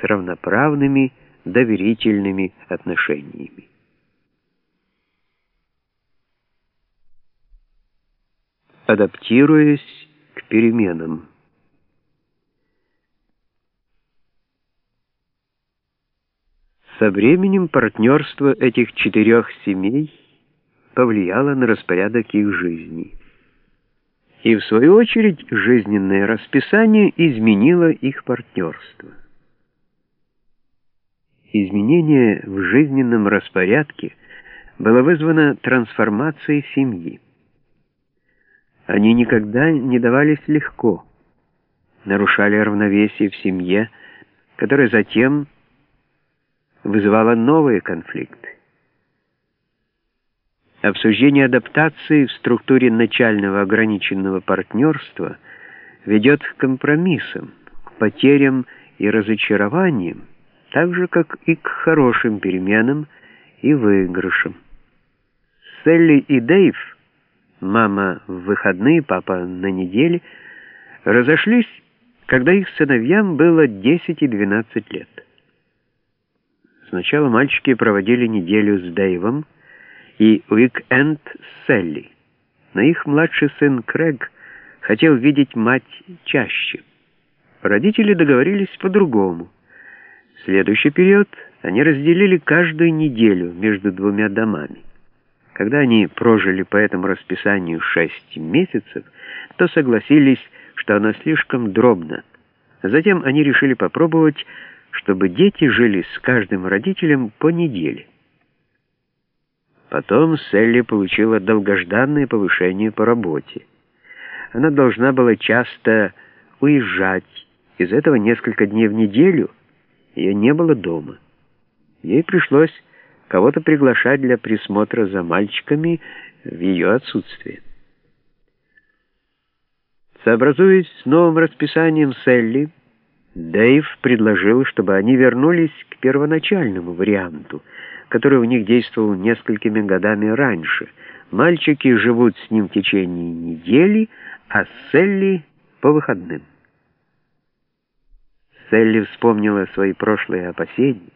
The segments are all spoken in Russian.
с равноправными доверительными отношениями. Адаптируясь к переменам. Со временем партнерство этих четырех семей повлияло на распорядок их жизни. И в свою очередь жизненное расписание изменило их партнерство. Изменение в жизненном распорядке было вызвано трансформацией семьи. Они никогда не давались легко, нарушали равновесие в семье, которое затем вызывало новые конфликты. Обсуждение адаптации в структуре начального ограниченного партнерства ведет к компромиссам, к потерям и разочарованиям, так же, как и к хорошим переменам и выигрышам. Селли и Дэйв, мама в выходные, папа на неделе, разошлись, когда их сыновьям было 10 и 12 лет. Сначала мальчики проводили неделю с Дэйвом и уик-энд с Селли, но их младший сын Крэг хотел видеть мать чаще. Родители договорились по-другому. Следующий период они разделили каждую неделю между двумя домами. Когда они прожили по этому расписанию шесть месяцев, то согласились, что оно слишком дробно. Затем они решили попробовать чтобы дети жили с каждым родителем по неделе. Потом Селли получила долгожданное повышение по работе. Она должна была часто уезжать, из этого несколько дней в неделю ее не было дома. Ей пришлось кого-то приглашать для присмотра за мальчиками в ее отсутствие. Сообразуясь с новым расписанием Селли, Дэйв предложил, чтобы они вернулись к первоначальному варианту, который у них действовал несколькими годами раньше. Мальчики живут с ним в течение недели, а Селли — по выходным. Селли вспомнила свои прошлые опасения.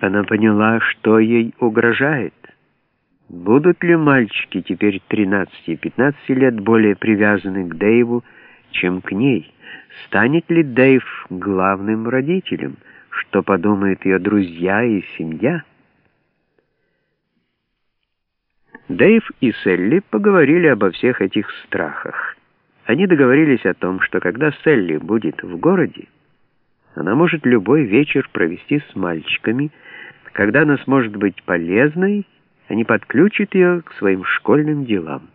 Она поняла, что ей угрожает. Будут ли мальчики теперь 13 и 15 лет более привязаны к Дэйву, чем к ней? Станет ли Дэйв главным родителем? Что подумают ее друзья и семья? Дэйв и Селли поговорили обо всех этих страхах. Они договорились о том, что когда Селли будет в городе, она может любой вечер провести с мальчиками. Когда она сможет быть полезной, они подключат ее к своим школьным делам.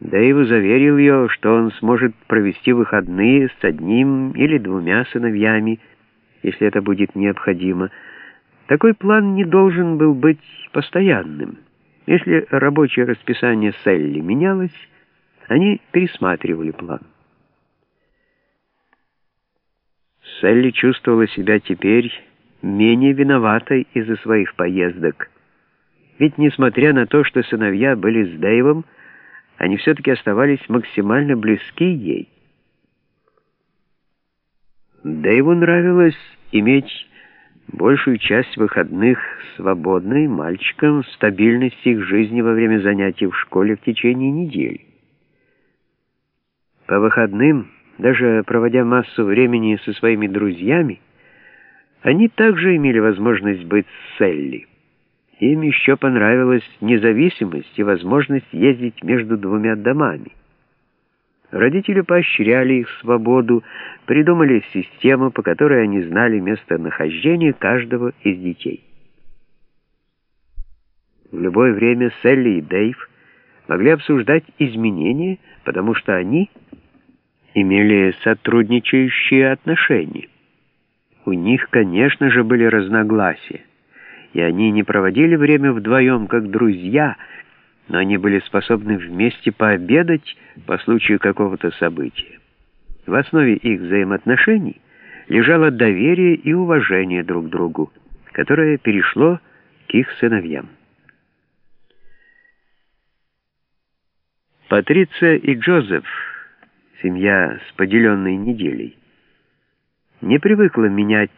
Дэйв заверил ее, что он сможет провести выходные с одним или двумя сыновьями, если это будет необходимо. Такой план не должен был быть постоянным. Если рабочее расписание Селли менялось, они пересматривали план. Селли чувствовала себя теперь менее виноватой из-за своих поездок. Ведь, несмотря на то, что сыновья были с Дэйвом, они все-таки оставались максимально близки ей. Дэйву нравилось иметь большую часть выходных свободной мальчикам, стабильность их жизни во время занятий в школе в течение недели. По выходным, даже проводя массу времени со своими друзьями, они также имели возможность быть с Селли. Им еще понравилась независимость и возможность ездить между двумя домами. Родители поощряли их свободу, придумали систему, по которой они знали местонахождение каждого из детей. В любое время Селли и Дэйв могли обсуждать изменения, потому что они имели сотрудничающие отношения. У них, конечно же, были разногласия и они не проводили время вдвоем, как друзья, но они были способны вместе пообедать по случаю какого-то события. В основе их взаимоотношений лежало доверие и уважение друг к другу, которое перешло к их сыновьям. Патриция и Джозеф, семья с поделенной неделей, не привыкла менять